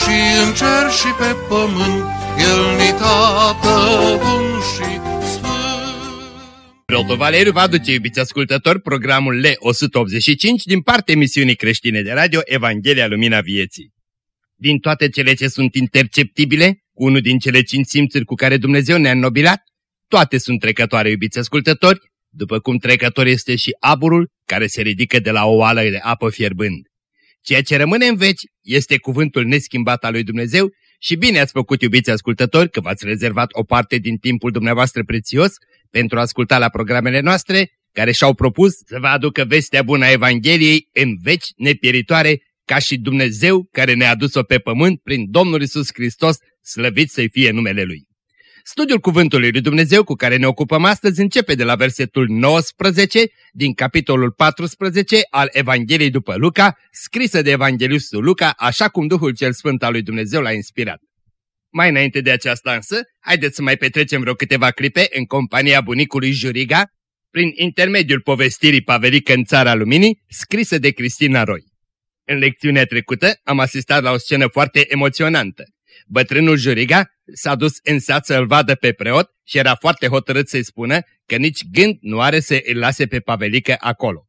și în cer și pe pământ, El ni tată bun și Preotul Valeriu vă aduce, iubiți ascultători, programul L185 din partea emisiunii creștine de radio Evanghelia Lumina Vieții. Din toate cele ce sunt interceptibile, cu unul din cele cinci simțuri cu care Dumnezeu ne-a înnobilat, toate sunt trecătoare, iubiți ascultători, după cum trecător este și aburul care se ridică de la o oală de apă fierbând. Ceea ce rămâne în veci este cuvântul neschimbat al lui Dumnezeu și bine ați făcut, iubiți ascultători, că v-ați rezervat o parte din timpul dumneavoastră prețios pentru a asculta la programele noastre, care și-au propus să vă aducă vestea bună a Evangheliei în veci nepieritoare, ca și Dumnezeu care ne-a adus-o pe pământ prin Domnul Isus Hristos, slăvit să-i fie numele Lui. Studiul Cuvântului lui Dumnezeu cu care ne ocupăm astăzi începe de la versetul 19 din capitolul 14 al Evangheliei după Luca, scrisă de Evanghelistul Luca, așa cum Duhul cel Sfânt al lui Dumnezeu l-a inspirat. Mai înainte de aceasta însă, haideți să mai petrecem vreo câteva clipe în compania bunicului Juriga, prin intermediul povestirii Pavelică în Țara Luminii, scrisă de Cristina Roy. În lecțiunea trecută am asistat la o scenă foarte emoționantă. Bătrânul Juriga s-a dus în sat să-l vadă pe preot și era foarte hotărât să-i spună că nici gând nu are să îl lase pe Pavelică acolo.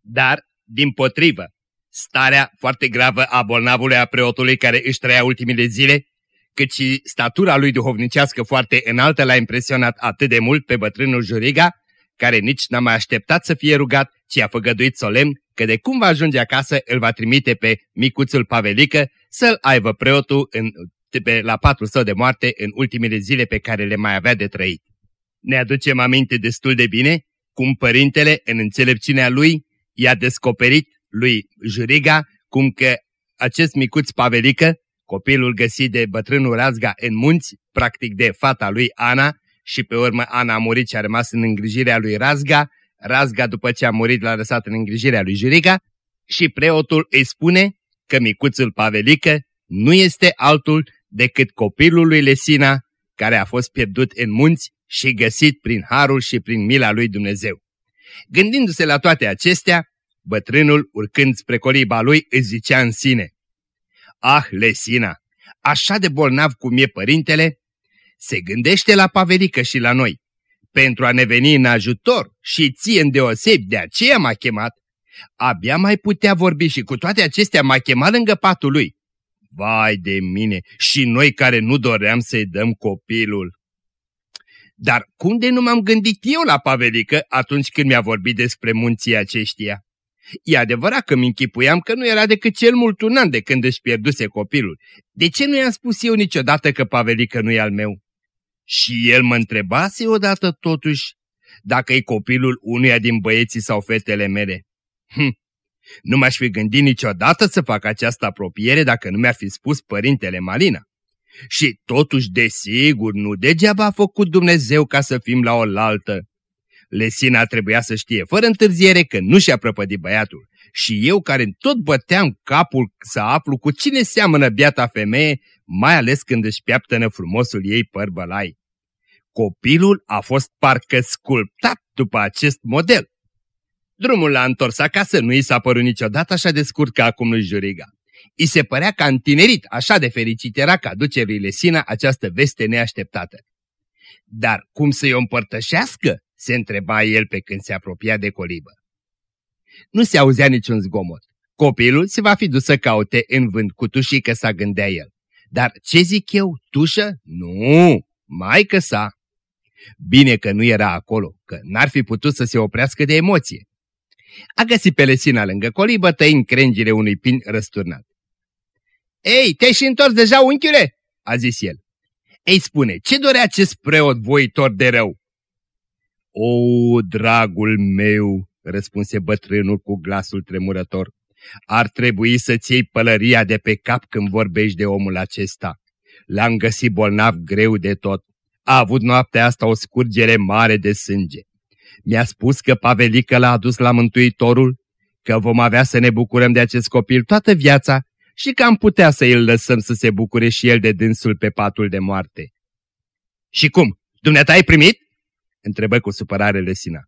Dar, din potrivă, starea foarte gravă a bolnavului a preotului care își trăia ultimile zile cât și statura lui duhovnicească foarte înaltă l-a impresionat atât de mult pe bătrânul Juriga, care nici n-a mai așteptat să fie rugat, ci a făgăduit solemn că de cum va ajunge acasă îl va trimite pe micuțul Pavelică să-l aibă preotul în, pe, la patul său de moarte în ultimele zile pe care le mai avea de trăit. Ne aducem aminte destul de bine cum părintele, în înțelepciunea lui, i-a descoperit lui Juriga cum că acest micuț Pavelică Copilul găsit de bătrânul Razga în munți, practic de fata lui Ana, și pe urmă Ana a murit și a rămas în îngrijirea lui Razga, Razga după ce a murit l-a lăsat în îngrijirea lui Juriga și preotul îi spune că micuțul Pavelică nu este altul decât copilul lui Lesina, care a fost pierdut în munți și găsit prin harul și prin mila lui Dumnezeu. Gândindu-se la toate acestea, bătrânul, urcând spre coliba lui, îți zicea în sine, Ah, Lesina, așa de bolnav cum e părintele, se gândește la Pavelică și la noi. Pentru a ne veni în ajutor și ție îndeosebi, de aceea m-a chemat. Abia mai putea vorbi și cu toate acestea m-a chemat lângă patul lui. Vai de mine, și noi care nu doream să-i dăm copilul. Dar cum de nu m-am gândit eu la Pavelică atunci când mi-a vorbit despre munții aceștia? E adevărat că mi închipuiam că nu era decât cel mult un an de când își pierduse copilul. De ce nu i-am spus eu niciodată că Pavelică nu e al meu? Și el mă întrebase odată totuși dacă e copilul unuia din băieții sau fetele mele. Hm, nu m-aș fi gândit niciodată să fac această apropiere dacă nu mi-a fi spus părintele Malina. Și totuși, desigur, nu degeaba a făcut Dumnezeu ca să fim la oaltă. Lesina trebuia să știe fără întârziere că nu și-a prăpădit băiatul. Și eu care tot băteam capul să aflu cu cine seamănă biata femeie, mai ales când își piaptănă frumosul ei păr bălai. Copilul a fost parcă sculptat după acest model. Drumul l-a întors acasă nu i s-a părut niciodată așa de scurt ca acum lui Juriga. I se părea că întinerit, așa de fericit era că aduce lui Lesina această veste neașteptată. Dar cum să-i o împărtășească? se întreba el pe când se apropia de colibă. Nu se auzea niciun zgomot. Copilul se va fi dus să caute în vânt cu tușică sa gândea el. Dar ce zic eu, tușă? Nu, mai că sa. Bine că nu era acolo, că n-ar fi putut să se oprească de emoție. A găsit pe lesina lângă colibă, tăind crengile unui pin răsturnat. Ei, te-ai și întors deja, unchiule?" a zis el. Ei, spune, ce dorea acest preot voitor de rău? O, dragul meu, răspunse bătrânul cu glasul tremurător, Ar trebui să-ți iei pălăria de pe cap când vorbești de omul acesta. L-am găsit bolnav greu de tot. A avut noaptea asta o scurgere mare de sânge. Mi-a spus că Pavelică l-a adus la Mântuitorul, că vom avea să ne bucurăm de acest copil toată viața și că am putea să îl lăsăm să se bucure și el de dânsul pe patul de moarte. Și cum? Dumneata ai primit? întrebă cu supărare Lesina.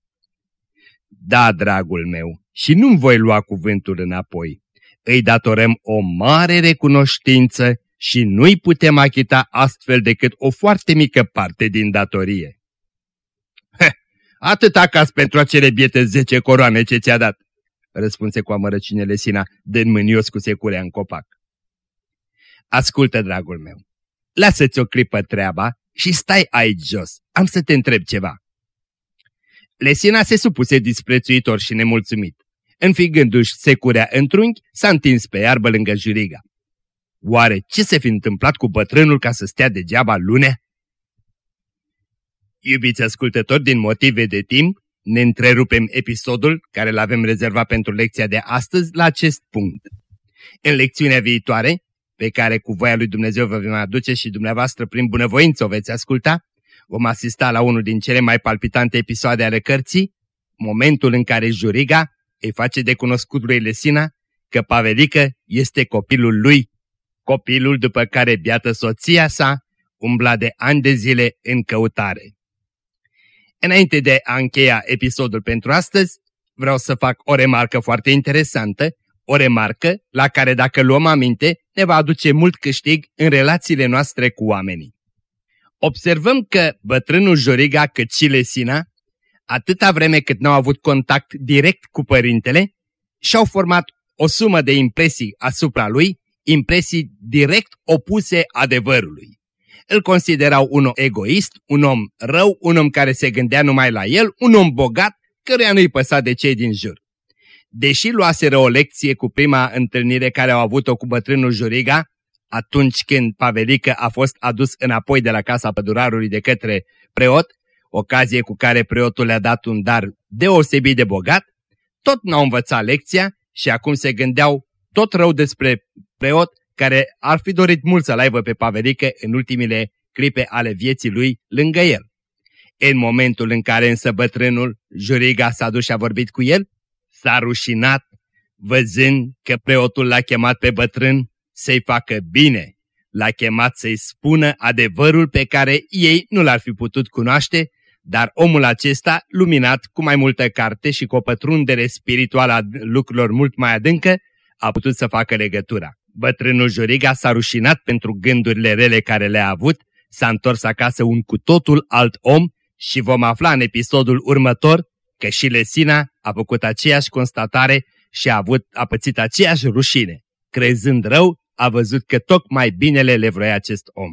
Da, dragul meu, și nu-mi voi lua cuvântul înapoi. Îi datorăm o mare recunoștință și nu-i putem achita astfel decât o foarte mică parte din datorie. Heh, atât acasă pentru acele biete zece coroane ce ți-a dat, răspunse cu amărăcine Lesina, dând mânios cu securea în copac. Ascultă, dragul meu, lasă-ți o clipă treaba și stai aici jos, am să te întreb ceva. Lesina se supuse disprețuitor și nemulțumit. Înfigându-și securea în trunchi, s-a întins pe iarbă lângă juriga. Oare ce se fi întâmplat cu bătrânul ca să stea degeaba lunea? Iubiți ascultători, din motive de timp, ne întrerupem episodul care îl avem rezervat pentru lecția de astăzi la acest punct. În lecțiunea viitoare, pe care cu voia lui Dumnezeu vă vom aduce și dumneavoastră prin bunăvoință o veți asculta, vom asista la unul din cele mai palpitante episoade ale cărții, momentul în care Juriga îi face de cunoscut lui Lesina că Pavelică este copilul lui, copilul după care biată soția sa umbla de ani de zile în căutare. Înainte de a încheia episodul pentru astăzi, vreau să fac o remarcă foarte interesantă, o remarcă la care dacă luăm aminte ne va aduce mult câștig în relațiile noastre cu oamenii. Observăm că bătrânul Joriga cât și Lesina, atâta vreme cât n-au avut contact direct cu părintele, și-au format o sumă de impresii asupra lui, impresii direct opuse adevărului. Îl considerau un om egoist, un om rău, un om care se gândea numai la el, un om bogat, căruia nu-i păsa de cei din jur. Deși luaseră o lecție cu prima întâlnire care au avut-o cu bătrânul Juriga, atunci când Pavelică a fost adus înapoi de la casa pădurarului de către preot, ocazie cu care preotul le-a dat un dar deosebit de bogat, tot n-au învățat lecția și acum se gândeau tot rău despre preot care ar fi dorit mult să-l aibă pe Pavelică în ultimile clipe ale vieții lui lângă el. În momentul în care însă bătrânul, Juriga, s-a dus și a vorbit cu el, s-a rușinat, văzând că preotul l-a chemat pe bătrân să-i facă bine, l-a chemat să-i spună adevărul pe care ei nu l-ar fi putut cunoaște, dar omul acesta, luminat cu mai multă carte și cu o pătrundere spirituală a lucrurilor mult mai adâncă, a putut să facă legătura. Bătrânul Juriga s-a rușinat pentru gândurile rele care le-a avut, s-a întors acasă un cu totul alt om și vom afla în episodul următor că și Lesina a făcut aceeași constatare și a, avut, a pățit aceeași rușine. Crezând rău, a văzut că tocmai binele le vroia acest om.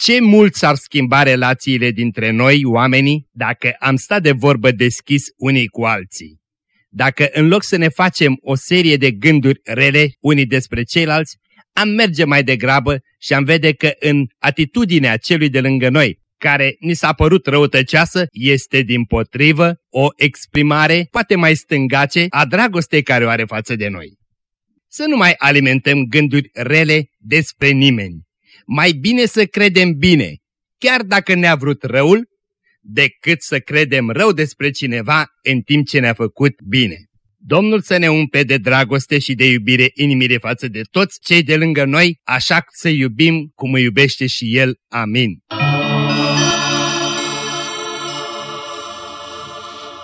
Ce mult s-ar schimba relațiile dintre noi, oamenii, dacă am stat de vorbă deschis unii cu alții. Dacă în loc să ne facem o serie de gânduri rele unii despre ceilalți, am merge mai degrabă și am vede că în atitudinea celui de lângă noi, care ni s-a părut răutăceasă, este din potrivă o exprimare, poate mai stângace, a dragostei care o are față de noi. Să nu mai alimentăm gânduri rele despre nimeni. Mai bine să credem bine, chiar dacă ne-a vrut răul, decât să credem rău despre cineva în timp ce ne-a făcut bine. Domnul să ne umpe de dragoste și de iubire inimile față de toți cei de lângă noi, așa să iubim cum îi iubește și El. Amin.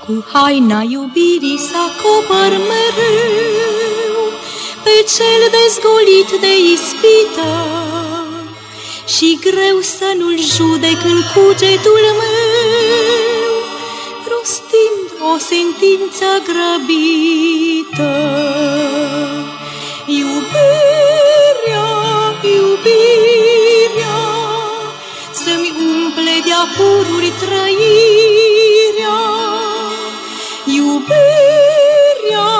Cu haina iubirii să acopăr mereu Pe cel dezgolit de ispită Și greu să nu-l judec în cugetul meu. Rostind o sentință grăbită. Iubirea, iubirea Să-mi umple de apururi trăirea. Iubirea,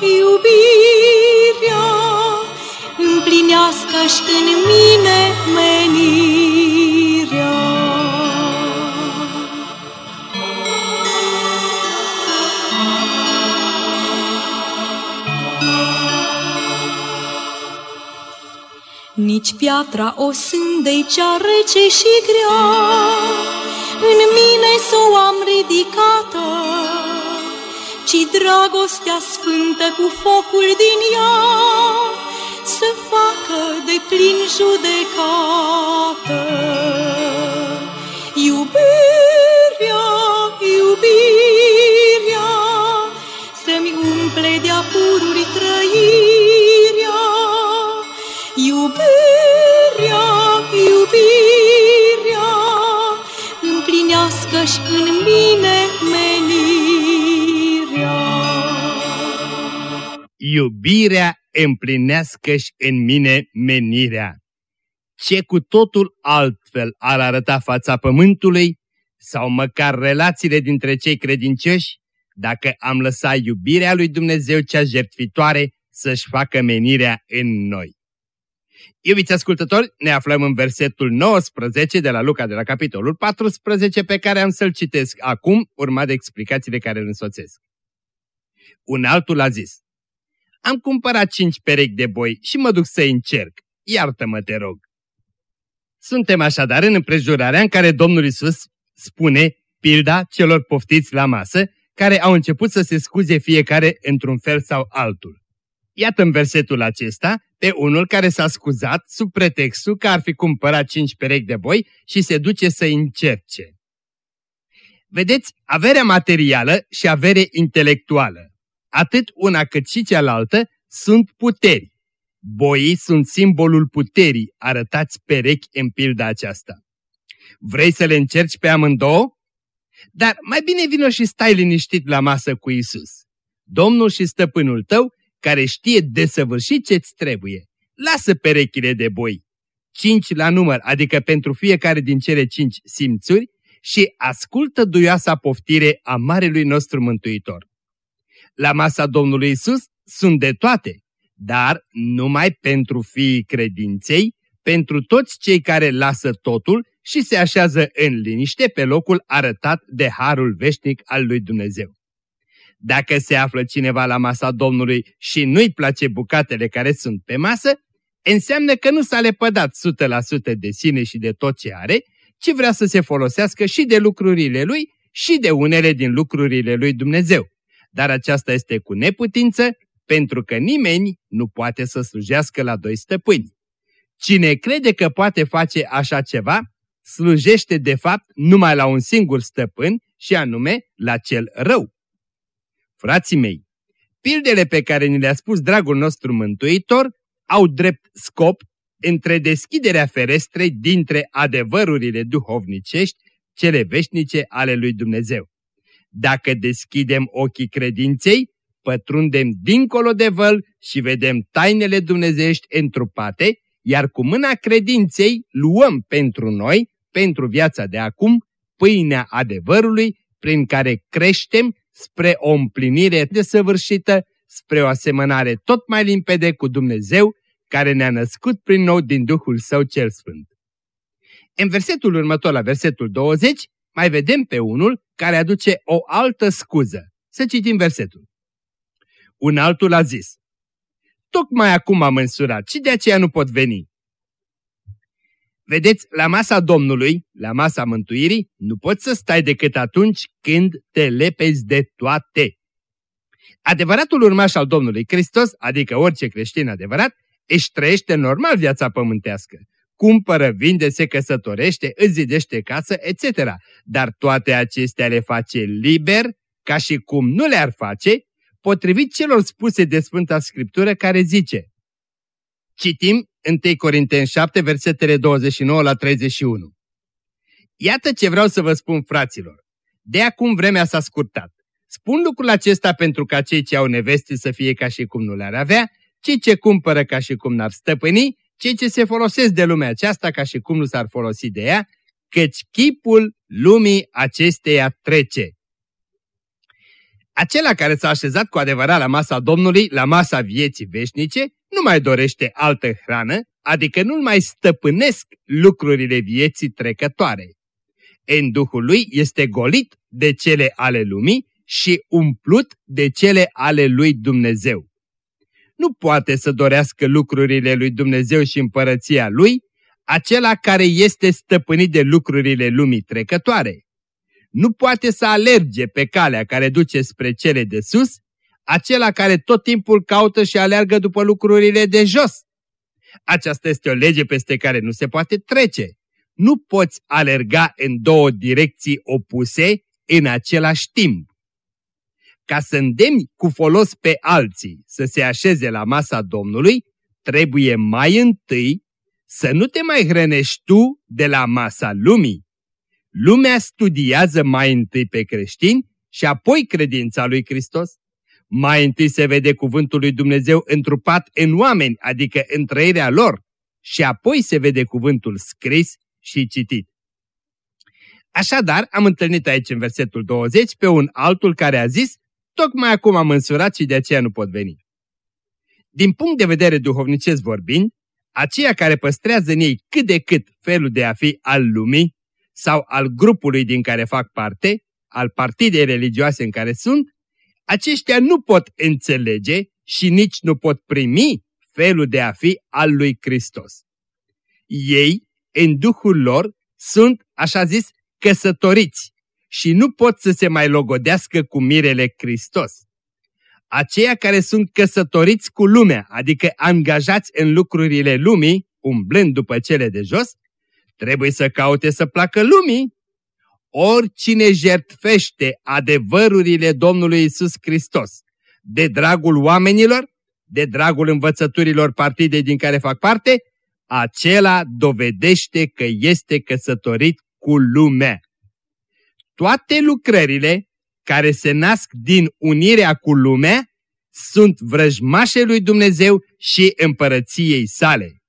iubirea Împlinească-și în mine omenirea. Nici piatra o sândei cea rece și grea, În mine s-o am ridicată, Ci dragostea sfântă cu focul din ea, să facă de plin judecată. Iubirea, iubirea, Să-mi umple de-a pururi trăirea, Iubirea, iubirea, împlinească-și în mine menirea. Iubirea împlinească-și în mine menirea. Ce cu totul altfel ar arăta fața pământului sau măcar relațiile dintre cei credincioși dacă am lăsat iubirea lui Dumnezeu cea jertfitoare să-și facă menirea în noi. Iubiți ascultători, ne aflăm în versetul 19 de la Luca de la capitolul 14 pe care am să-l citesc acum, urmat de explicațiile care îl însoțesc. Un altul a zis, Am cumpărat cinci perechi de boi și mă duc să-i încerc. Iartă-mă, te rog. Suntem așadar în împrejurarea în care Domnul Isus spune pilda celor poftiți la masă, care au început să se scuze fiecare într-un fel sau altul. Iată în versetul acesta pe unul care s-a scuzat sub pretextul că ar fi cumpărat cinci perechi de boi și se duce să încerce. Vedeți, averea materială și avere intelectuală, atât una cât și cealaltă, sunt puteri. Boii sunt simbolul puterii, arătați perechi în pilda aceasta. Vrei să le încerci pe amândouă? Dar mai bine vină și stai liniștit la masă cu Isus. Domnul și stăpânul tău care știe desăvârșit ce-ți trebuie. Lasă perechile de boi, cinci la număr, adică pentru fiecare din cele cinci simțuri, și ascultă duioasa poftire a Marelui nostru Mântuitor. La masa Domnului Isus sunt de toate, dar numai pentru fiii credinței, pentru toți cei care lasă totul și se așează în liniște pe locul arătat de harul veșnic al lui Dumnezeu. Dacă se află cineva la masa Domnului și nu-i place bucatele care sunt pe masă, înseamnă că nu s-a lepădat 100% de sine și de tot ce are, ci vrea să se folosească și de lucrurile lui și de unele din lucrurile lui Dumnezeu. Dar aceasta este cu neputință, pentru că nimeni nu poate să slujească la doi stăpâni. Cine crede că poate face așa ceva, slujește de fapt numai la un singur stăpân și anume la cel rău. Frații mei, pildele pe care ni le-a spus dragul nostru mântuitor au drept scop între deschiderea ferestrei dintre adevărurile duhovnicești, cele veșnice ale lui Dumnezeu. Dacă deschidem ochii credinței, pătrundem dincolo de văl și vedem tainele dumnezeiești întrupate, iar cu mâna credinței luăm pentru noi, pentru viața de acum, pâinea adevărului prin care creștem spre o împlinire desăvârșită, spre o asemănare tot mai limpede cu Dumnezeu, care ne-a născut prin nou din Duhul Său cel Sfânt. În versetul următor, la versetul 20, mai vedem pe unul care aduce o altă scuză. Să citim versetul. Un altul a zis, Tocmai acum am însurat și de aceea nu pot veni. Vedeți, la masa Domnului, la masa mântuirii, nu poți să stai decât atunci când te lepezi de toate. Adevăratul urmaș al Domnului Hristos, adică orice creștin adevărat, își trăiește normal viața pământească. Cumpără, vinde, se căsătorește, îți zidește casă, etc. Dar toate acestea le face liber, ca și cum nu le-ar face, potrivit celor spuse de Sfânta Scriptură care zice Citim 1 Corinteni 7, versetele 29 la 31. Iată ce vreau să vă spun, fraților. De acum vremea s-a scurtat. Spun lucrul acesta pentru ca cei ce au neveste să fie ca și cum nu le-ar avea, cei ce cumpără ca și cum n-ar stăpâni, cei ce se folosesc de lumea aceasta ca și cum nu s-ar folosi de ea, căci chipul lumii acesteia trece. Acela care s-a așezat cu adevărat la masa Domnului, la masa vieții veșnice, nu mai dorește altă hrană, adică nu mai stăpânesc lucrurile vieții trecătoare. În Duhul lui este golit de cele ale lumii și umplut de cele ale lui Dumnezeu. Nu poate să dorească lucrurile lui Dumnezeu și împărăția lui, acela care este stăpânit de lucrurile lumii trecătoare. Nu poate să alerge pe calea care duce spre cele de sus, acela care tot timpul caută și aleargă după lucrurile de jos. Aceasta este o lege peste care nu se poate trece. Nu poți alerga în două direcții opuse în același timp. Ca să îndemni cu folos pe alții să se așeze la masa Domnului, trebuie mai întâi să nu te mai hrănești tu de la masa lumii. Lumea studiază mai întâi pe creștini și apoi credința lui Hristos. Mai întâi se vede cuvântul lui Dumnezeu întrupat în oameni, adică în trăirea lor, și apoi se vede cuvântul scris și citit. Așadar, am întâlnit aici în versetul 20 pe un altul care a zis, tocmai acum am însurat și de aceea nu pot veni. Din punct de vedere duhovnicesc vorbind, aceia care păstrează în ei cât de cât felul de a fi al lumii sau al grupului din care fac parte, al partidei religioase în care sunt, aceștia nu pot înțelege și nici nu pot primi felul de a fi al lui Hristos. Ei, în duhul lor, sunt, așa zis, căsătoriți și nu pot să se mai logodească cu mirele Hristos. Aceia care sunt căsătoriți cu lumea, adică angajați în lucrurile lumii, umblând după cele de jos, trebuie să caute să placă lumii. Oricine jertfește adevărurile Domnului Isus Hristos de dragul oamenilor, de dragul învățăturilor partidei din care fac parte, acela dovedește că este căsătorit cu lumea. Toate lucrările care se nasc din unirea cu lumea sunt vrăjmașe lui Dumnezeu și împărăției sale.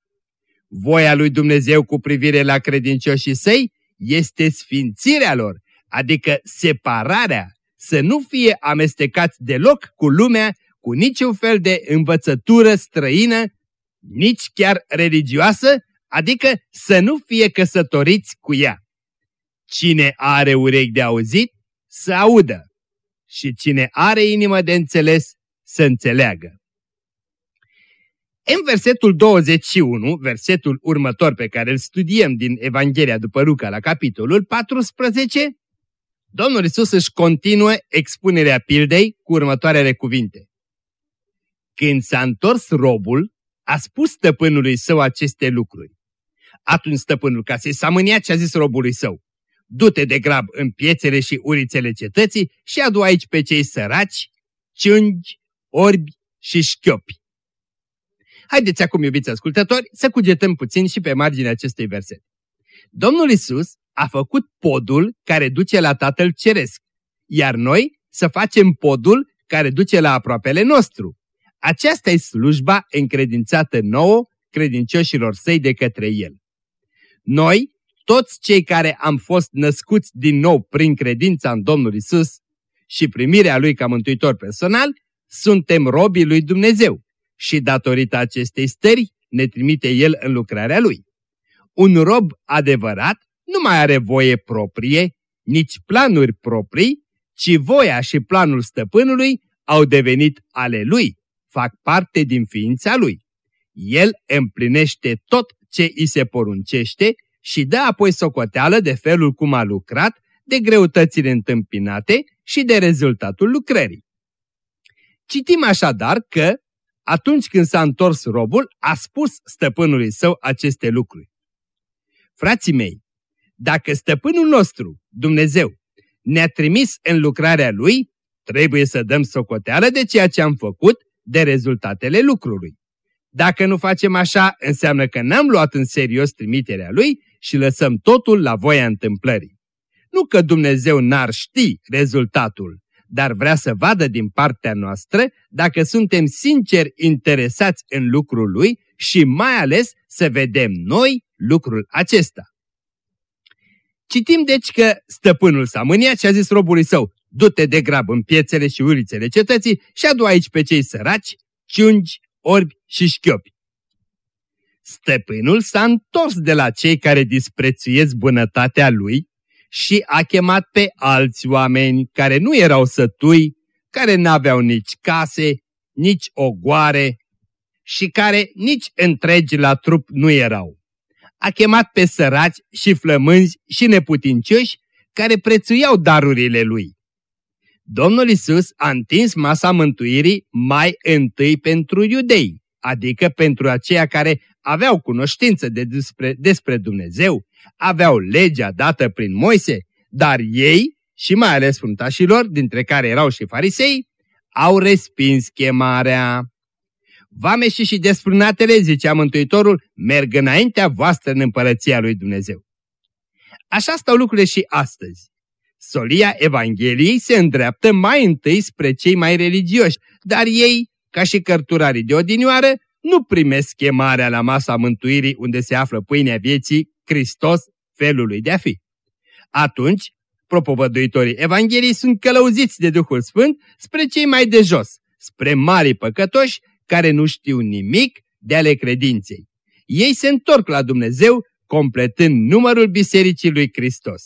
Voia lui Dumnezeu cu privire la credincioșii săi este sfințirea lor, adică separarea, să nu fie amestecați deloc cu lumea, cu niciun fel de învățătură străină, nici chiar religioasă, adică să nu fie căsătoriți cu ea. Cine are urechi de auzit, să audă și cine are inimă de înțeles, să înțeleagă. În versetul 21, versetul următor pe care îl studiem din Evanghelia după Luca la capitolul 14, Domnul Isus își continuă expunerea pildei cu următoarele cuvinte. Când s-a întors robul, a spus stăpânului său aceste lucruri. Atunci stăpânul, ca să-i samânia ce a zis robului său, du-te de grab în piețele și ulițele cetății și adu aici pe cei săraci, ciungi, orbi și șchiopi. Haideți acum, iubiți ascultători, să cugetăm puțin și pe marginea acestui verset. Domnul Isus a făcut podul care duce la Tatăl Ceresc, iar noi să facem podul care duce la aproapele nostru. Aceasta e slujba încredințată nouă credincioșilor săi de către El. Noi toți cei care am fost născuți din nou prin credința în Domnul Isus și primirea Lui ca mântuitor personal, suntem robii lui Dumnezeu și datorită acestei stări ne trimite El în lucrarea Lui. Un rob adevărat nu mai are voie proprie, nici planuri proprii, ci voia și planul stăpânului au devenit ale Lui, fac parte din ființa Lui. El împlinește tot ce îi se poruncește și dă apoi socoteală de felul cum a lucrat, de greutățile întâmpinate și de rezultatul lucrării. Citim așadar că, atunci când s-a întors robul, a spus stăpânului său aceste lucruri. Frații mei, dacă stăpânul nostru, Dumnezeu, ne-a trimis în lucrarea lui, trebuie să dăm socoteală de ceea ce am făcut, de rezultatele lucrului. Dacă nu facem așa, înseamnă că n-am luat în serios trimiterea lui și lăsăm totul la voia întâmplării. Nu că Dumnezeu n-ar ști rezultatul, dar vrea să vadă din partea noastră dacă suntem sinceri interesați în lucrul Lui și mai ales să vedem noi lucrul acesta. Citim deci că stăpânul s-a mâniat și a zis robului său, du-te de grab în piețele și ulițele cetății și adu aici pe cei săraci, ciungi, orbi și șchiopi. Stăpânul s-a întors de la cei care disprețuiesc bunătatea lui și a chemat pe alți oameni care nu erau sătui, care n-aveau nici case, nici ogoare, și care nici întregi la trup nu erau. A chemat pe săraci și flămânzi și neputincioși care prețuiau darurile lui. Domnul Isus a întins masa mântuirii mai întâi pentru iudei, adică pentru aceia care aveau cunoștință de despre, despre Dumnezeu, aveau legea dată prin Moise, dar ei, și mai ales fruntașilor, dintre care erau și farisei, au respins chemarea. Vameșii și desfrânatele, zicea Mântuitorul, merg înaintea voastră în împărăția lui Dumnezeu. Așa stau lucrurile și astăzi. Solia Evangheliei se îndreaptă mai întâi spre cei mai religioși, dar ei, ca și cărturarii de odinioară, nu primesc chemarea la masa mântuirii unde se află pâinea vieții, Hristos, felului de a fi. Atunci, propovăduitorii Evangheliei sunt călăuziți de Duhul Sfânt spre cei mai de jos, spre mari păcătoși care nu știu nimic de ale credinței. Ei se întorc la Dumnezeu, completând numărul Bisericii lui Hristos.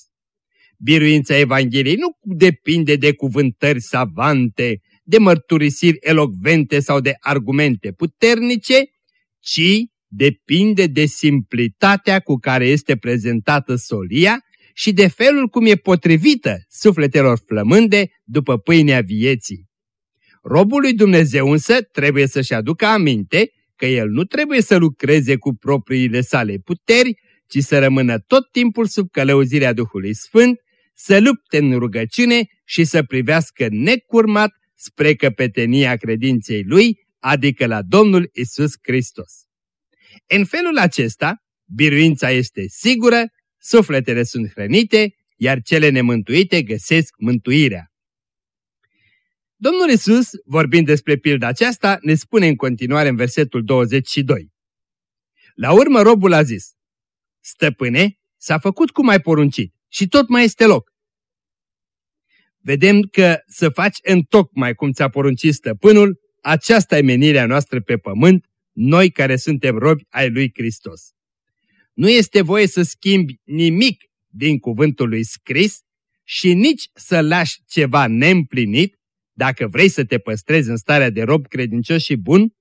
Biruința Evangheliei nu depinde de cuvântări savante, de mărturisiri elocvente sau de argumente puternice, ci depinde de simplitatea cu care este prezentată solia și de felul cum e potrivită sufletelor flămânde după pâinea vieții. Robul lui Dumnezeu însă trebuie să-și aducă aminte că el nu trebuie să lucreze cu propriile sale puteri, ci să rămână tot timpul sub călăuzirea Duhului Sfânt, să lupte în rugăciune și să privească necurmat spre căpetenia credinței lui, adică la Domnul Isus Hristos. În felul acesta, biruința este sigură, sufletele sunt hrănite, iar cele nemântuite găsesc mântuirea. Domnul Isus, vorbind despre pilda aceasta, ne spune în continuare în versetul 22. La urmă robul a zis, Stăpâne, s-a făcut cum ai poruncit și tot mai este loc. Vedem că să faci în tocmai cum ți-a poruncit stăpânul, aceasta e menirea noastră pe pământ, noi care suntem robi ai lui Hristos. Nu este voie să schimbi nimic din cuvântul lui scris și nici să lași ceva neîmplinit, dacă vrei să te păstrezi în starea de rob credincios și bun,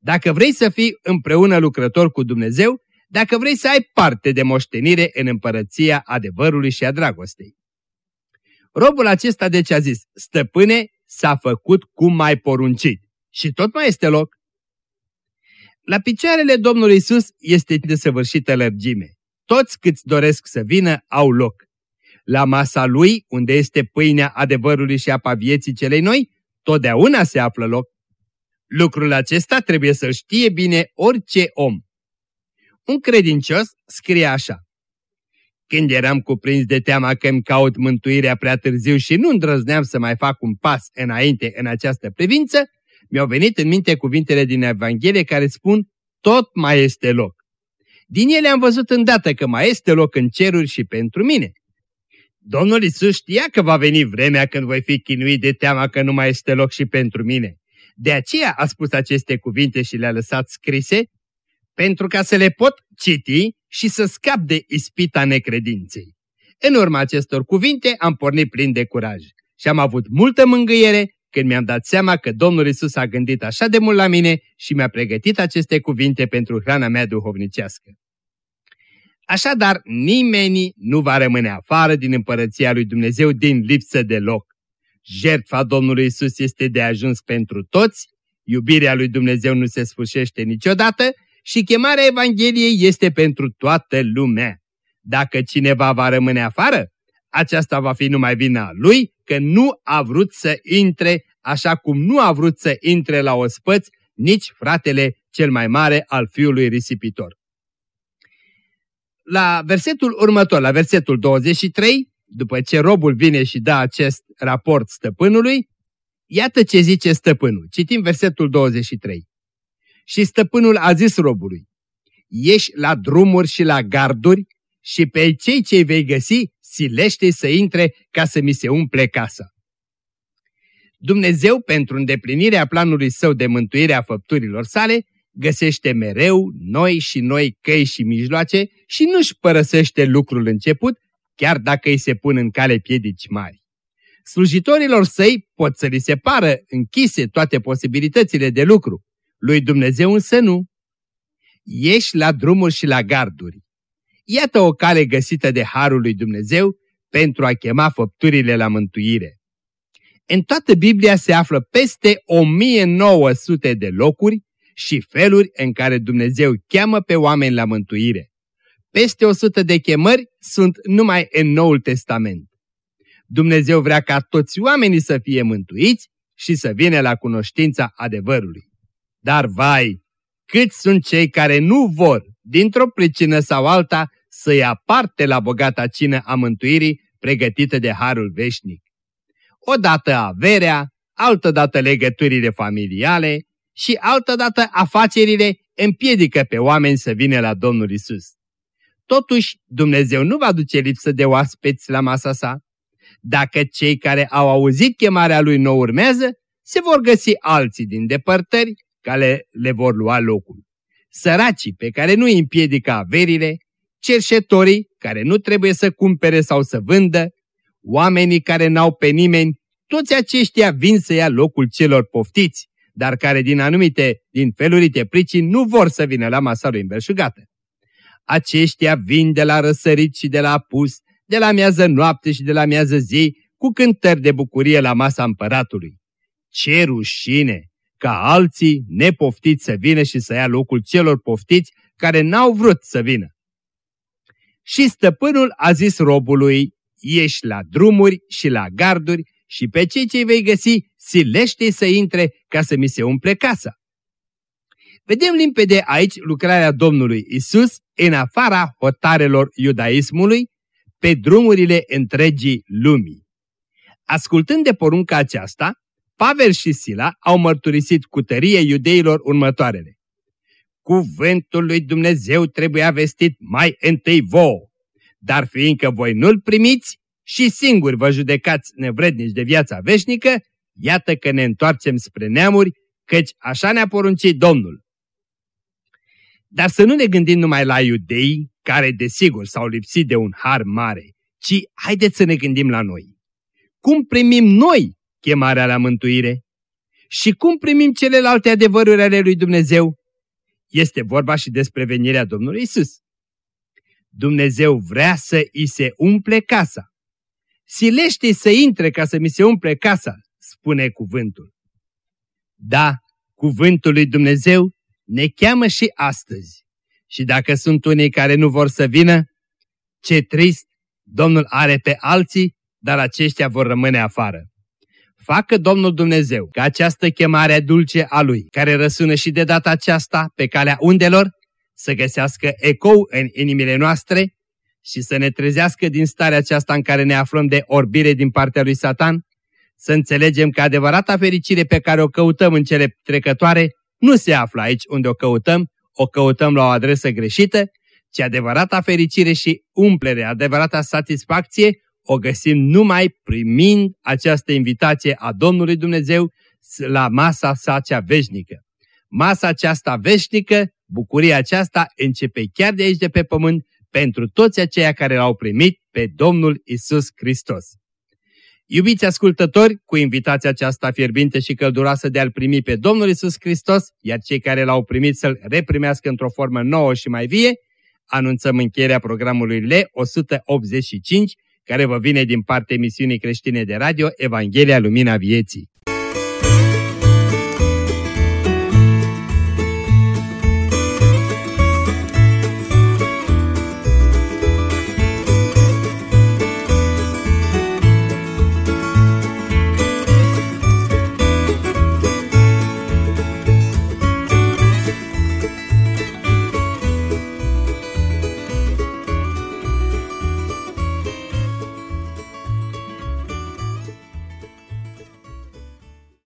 dacă vrei să fii împreună lucrător cu Dumnezeu, dacă vrei să ai parte de moștenire în împărăția adevărului și a dragostei. Robul acesta deci a zis, stăpâne, s-a făcut cum mai poruncit și tot mai este loc. La picioarele Domnului Isus este desăvârșită lărgime. Toți câți doresc să vină au loc. La masa lui, unde este pâinea adevărului și apa vieții celei noi, totdeauna se află loc. Lucrul acesta trebuie să știe bine orice om. Un credincios scrie așa. Când eram cuprins de teama că îmi caut mântuirea prea târziu și nu îndrăzneam să mai fac un pas înainte în această privință, mi-au venit în minte cuvintele din Evanghelie care spun, tot mai este loc. Din ele am văzut îndată că mai este loc în ceruri și pentru mine. Domnul Isus știa că va veni vremea când voi fi chinuit de teama că nu mai este loc și pentru mine. De aceea a spus aceste cuvinte și le-a lăsat scrise, pentru ca să le pot citi și să scap de ispita necredinței. În urma acestor cuvinte am pornit plin de curaj și am avut multă mângâiere când mi-am dat seama că Domnul Isus a gândit așa de mult la mine și mi-a pregătit aceste cuvinte pentru hrana mea duhovnicească. Așadar, nimeni nu va rămâne afară din împărăția lui Dumnezeu din lipsă de loc. Jertfa Domnului Isus este de ajuns pentru toți, iubirea lui Dumnezeu nu se sfârșește niciodată și chemarea Evangheliei este pentru toată lumea. Dacă cineva va rămâne afară, aceasta va fi numai vina lui că nu a vrut să intre așa cum nu a vrut să intre la ospăți nici fratele cel mai mare al fiului risipitor. La versetul următor, la versetul 23, după ce robul vine și dă acest raport stăpânului, iată ce zice stăpânul. Citim versetul 23. Și stăpânul a zis robului, ieși la drumuri și la garduri și pe cei ce vei găsi, silește să intre ca să mi se umple casa. Dumnezeu, pentru îndeplinirea planului său de mântuire a făpturilor sale, găsește mereu noi și noi căi și mijloace și nu-și părăsește lucrul început, chiar dacă îi se pun în cale piedici mari. Slujitorilor săi pot să li se pară închise toate posibilitățile de lucru, lui Dumnezeu însă nu. Ești la drumuri și la garduri. Iată o cale găsită de Harul lui Dumnezeu pentru a chema făpturile la mântuire. În toată Biblia se află peste 1900 de locuri și feluri în care Dumnezeu cheamă pe oameni la mântuire. Peste 100 de chemări sunt numai în Noul Testament. Dumnezeu vrea ca toți oamenii să fie mântuiți și să vină la cunoștința adevărului. Dar vai, câți sunt cei care nu vor, dintr-o pricină sau alta, să ia parte la bogata cină a mântuirii pregătită de Harul Veșnic. Odată averea, altădată legăturile familiale și altădată afacerile împiedică pe oameni să vină la Domnul Isus. Totuși, Dumnezeu nu va duce lipsă de oaspeți la masa sa. Dacă cei care au auzit chemarea lui nu urmează, se vor găsi alții din depărtări care le vor lua locul. Săracii pe care nu îi împiedică averile, cerșetorii care nu trebuie să cumpere sau să vândă, oamenii care n-au pe nimeni, toți aceștia vin să ia locul celor poftiți, dar care din anumite, din felurite pricini nu vor să vină la masa lui îmbelșugată. Aceștia vin de la răsărit și de la apus, de la miază noapte și de la miază zi, cu cântări de bucurie la masa împăratului. Ce rușine! Ca alții nepoftiți să vină și să ia locul celor poftiți care n-au vrut să vină. Și stăpânul a zis robului, ieși la drumuri și la garduri și pe cei ce vei găsi, silește să intre ca să mi se umple casa. Vedem limpede aici lucrarea Domnului Isus în afara hotarelor iudaismului, pe drumurile întregii lumii. Ascultând de porunca aceasta, Pavel și Sila au mărturisit cu tărie iudeilor următoarele. Cuvântul lui Dumnezeu trebuia vestit mai întâi vouă, dar fiindcă voi nu-l primiți și singuri vă judecați nevrednici de viața veșnică, iată că ne întoarcem spre neamuri, căci așa ne-a poruncit Domnul. Dar să nu ne gândim numai la iudei, care desigur s-au lipsit de un har mare, ci haideți să ne gândim la noi. Cum primim noi chemarea la mântuire? Și cum primim celelalte adevăruri ale lui Dumnezeu? Este vorba și despre venirea Domnului Isus. Dumnezeu vrea să îi se umple casa. Silește să intre ca să mi se umple casa, spune cuvântul. Da, cuvântul lui Dumnezeu ne cheamă și astăzi. Și dacă sunt unii care nu vor să vină, ce trist, Domnul are pe alții, dar aceștia vor rămâne afară. Facă Domnul Dumnezeu ca această chemare dulce a Lui, care răsună și de data aceasta pe calea undelor, să găsească ecou în inimile noastre și să ne trezească din starea aceasta în care ne aflăm de orbire din partea lui Satan, să înțelegem că adevărata fericire pe care o căutăm în cele trecătoare nu se află aici unde o căutăm, o căutăm la o adresă greșită, ci adevărata fericire și umplere, adevărata satisfacție o găsim numai primind această invitație a Domnului Dumnezeu la masa sa cea veșnică. Masa aceasta veșnică, bucuria aceasta începe chiar de aici de pe pământ pentru toți aceia care l-au primit pe Domnul Isus Hristos. Iubiți ascultători, cu invitația aceasta fierbinte și călduroasă de a-L primi pe Domnul Isus Hristos, iar cei care l-au primit să-L reprimească într-o formă nouă și mai vie, anunțăm încheierea programului L185, care vă vine din partea emisiunii creștine de radio Evanghelia Lumina Vieții.